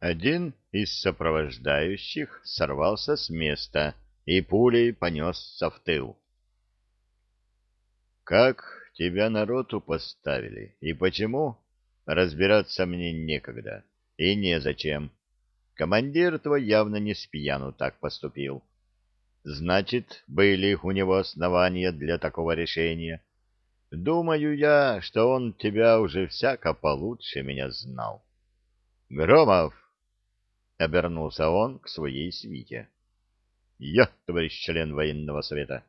Один из сопровождающих сорвался с места и пулей понесся в тыл. «Как тебя на роту поставили и почему?» Разбираться мне некогда и незачем. Командир твой явно не с пьяну так поступил. Значит, были у него основания для такого решения. Думаю я, что он тебя уже всяко получше меня знал. Громов! — обернулся он к своей свите. — Я, товарищ член военного совета.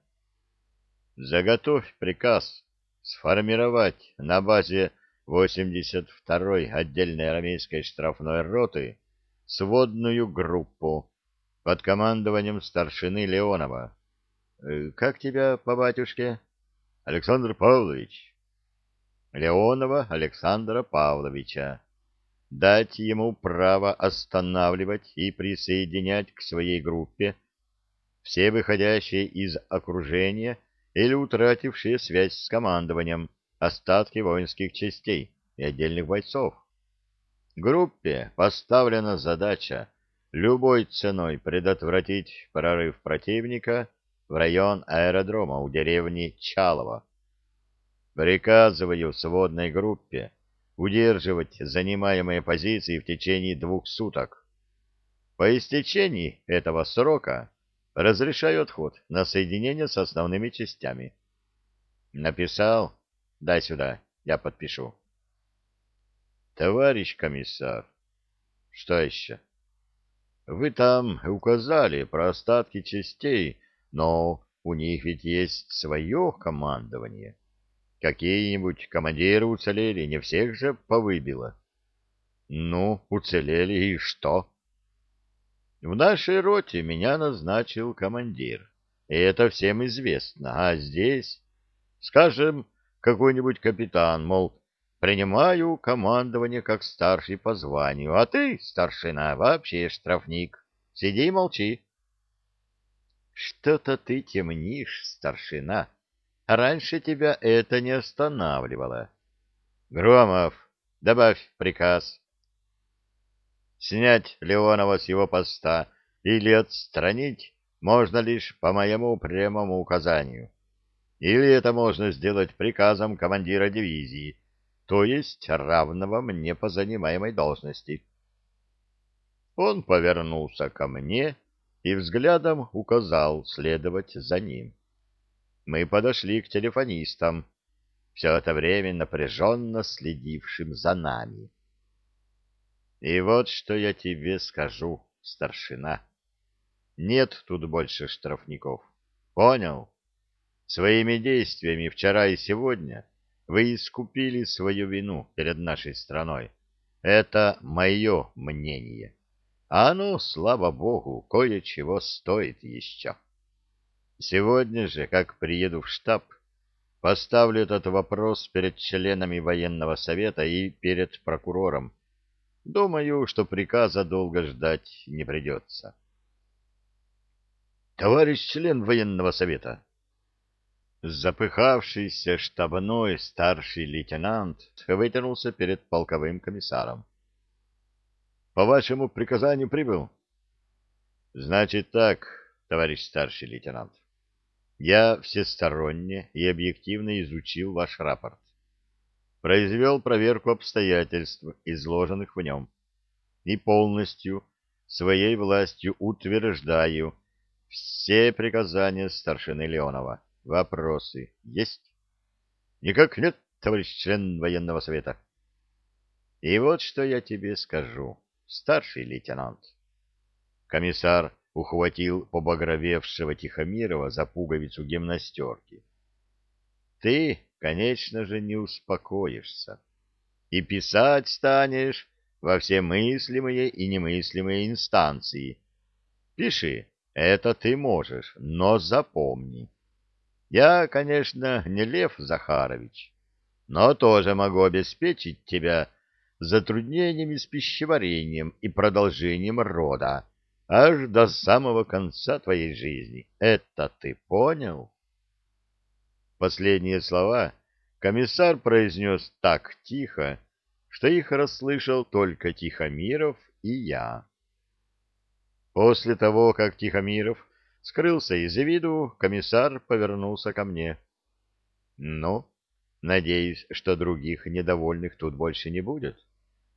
— Заготовь приказ сформировать на базе 82-й отдельной армейской штрафной роты сводную группу под командованием старшины Леонова. Э, как тебя по батюшке? Александр Павлович. Леонова Александра Павловича. Дать ему право останавливать и присоединять к своей группе все выходящие из окружения или утратившие связь с командованием остатки воинских частей и отдельных бойцов. Группе поставлена задача любой ценой предотвратить прорыв противника в район аэродрома у деревни Чалово. Приказываю сводной группе удерживать занимаемые позиции в течение двух суток. По истечении этого срока разрешаю отход на соединение с основными частями. Написал? Дай сюда, я подпишу. Товарищ комиссар, что еще? Вы там указали про остатки частей, но у них ведь есть свое командование. Какие-нибудь командиры уцелели, не всех же повыбило. Ну, уцелели и что? В нашей роте меня назначил командир, и это всем известно. А здесь, скажем, какой-нибудь капитан, мол, принимаю командование как старший по званию, а ты, старшина, вообще штрафник. Сиди и молчи. Что-то ты темнишь, старшина. Раньше тебя это не останавливало. Громов, добавь приказ. Снять Леонова с его поста или отстранить можно лишь по моему прямому указанию. Или это можно сделать приказом командира дивизии, то есть равного мне по занимаемой должности. Он повернулся ко мне и взглядом указал следовать за ним. Мы подошли к телефонистам, все это время напряженно следившим за нами. И вот что я тебе скажу, старшина. Нет тут больше штрафников. Понял? Своими действиями вчера и сегодня вы искупили свою вину перед нашей страной. Это мое мнение. А оно, слава богу, кое-чего стоит еще. Сегодня же, как приеду в штаб, поставлю этот вопрос перед членами военного совета и перед прокурором. Думаю, что приказа долго ждать не придется. Товарищ член военного совета, Запыхавшийся штабной старший лейтенант вытянулся перед полковым комиссаром. — По вашему приказанию прибыл? — Значит так, товарищ старший лейтенант. Я всесторонне и объективно изучил ваш рапорт. Произвел проверку обстоятельств, изложенных в нем, и полностью своей властью утверждаю все приказания старшины Леонова. Вопросы есть? Никак нет, товарищ член военного совета. И вот что я тебе скажу, старший лейтенант. Комиссар ухватил побагровевшего Тихомирова за пуговицу гимнастерки. Ты, конечно же, не успокоишься. И писать станешь во все мыслимые и немыслимые инстанции. Пиши, это ты можешь, но запомни я, конечно, не Лев Захарович, но тоже могу обеспечить тебя затруднениями с пищеварением и продолжением рода аж до самого конца твоей жизни. Это ты понял? Последние слова комиссар произнес так тихо, что их расслышал только Тихомиров и я. После того, как Тихомиров скрылся из виду, комиссар повернулся ко мне. — Ну, надеюсь, что других недовольных тут больше не будет.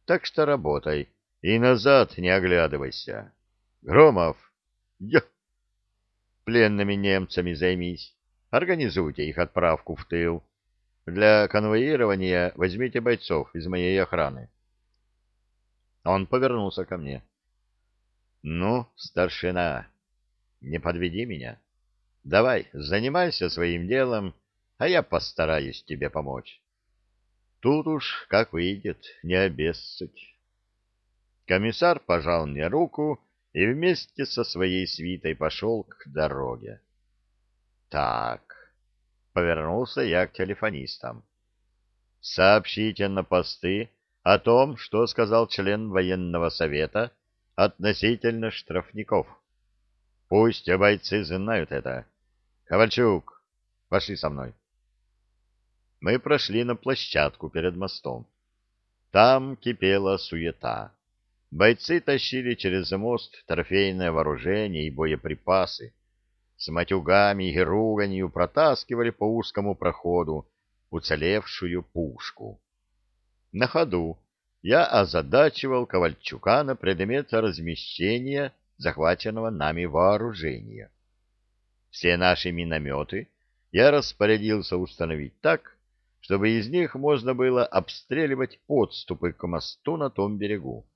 Так что работай и назад не оглядывайся. Громов, я... Пленными немцами займись. Организуйте их отправку в тыл. Для конвоирования возьмите бойцов из моей охраны. Он повернулся ко мне. Ну, старшина, не подведи меня. Давай, занимайся своим делом, а я постараюсь тебе помочь. Тут уж как выйдет, не обессудь. Комиссар пожал мне руку и вместе со своей свитой пошел к дороге. Так, повернулся я к телефонистам. Сообщите на посты о том, что сказал член военного совета относительно штрафников. Пусть бойцы знают это. Ковальчук, пошли со мной. Мы прошли на площадку перед мостом. Там кипела суета. Бойцы тащили через мост трофейное вооружение и боеприпасы. С матюгами и руганью протаскивали по узкому проходу уцелевшую пушку. На ходу я озадачивал Ковальчука на предмет размещения захваченного нами вооружения. Все наши минометы я распорядился установить так, чтобы из них можно было обстреливать подступы к мосту на том берегу.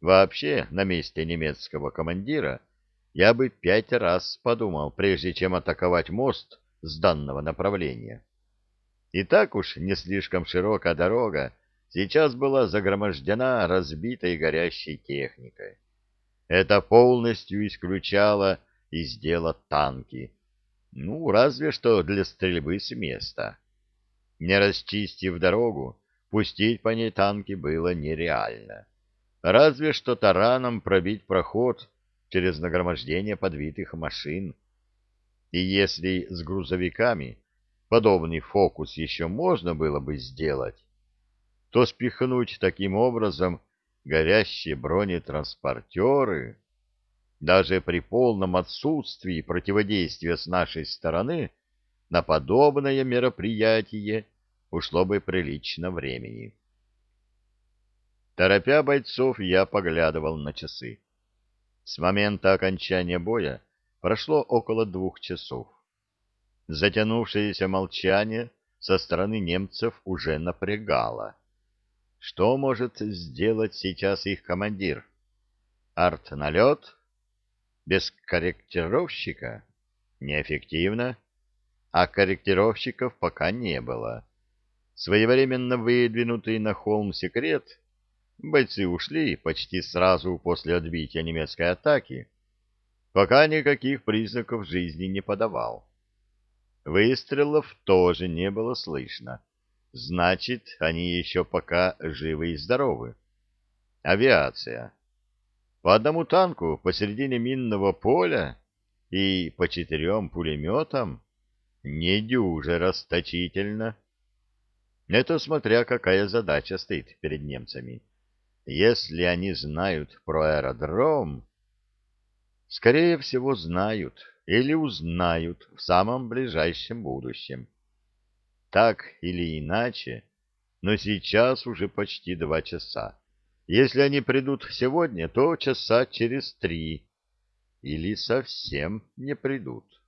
Вообще, на месте немецкого командира я бы пять раз подумал, прежде чем атаковать мост с данного направления. И так уж не слишком широкая дорога сейчас была загромождена разбитой горящей техникой. Это полностью исключало из дела танки. Ну, разве что для стрельбы с места. Не расчистив дорогу, пустить по ней танки было нереально. Разве что тараном пробить проход через нагромождение подвитых машин. И если с грузовиками подобный фокус еще можно было бы сделать, то спихнуть таким образом горящие бронетранспортеры, даже при полном отсутствии противодействия с нашей стороны, на подобное мероприятие ушло бы прилично времени. Торопя бойцов, я поглядывал на часы. С момента окончания боя прошло около двух часов. Затянувшееся молчание со стороны немцев уже напрягало. Что может сделать сейчас их командир? Арт-налет? Без корректировщика? Неэффективно. А корректировщиков пока не было. Своевременно выдвинутый на холм секрет бойцы ушли почти сразу после отбития немецкой атаки, пока никаких признаков жизни не подавал. Выстрелов тоже не было слышно. Значит, они еще пока живы и здоровы. Авиация. По одному танку посередине минного поля и по четырем пулеметам не дюже расточительно. Это смотря какая задача стоит перед немцами. Если они знают про аэродром, скорее всего знают или узнают в самом ближайшем будущем. Так или иначе, но сейчас уже почти два часа. Если они придут сегодня, то часа через три или совсем не придут.